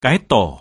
Cái tổ.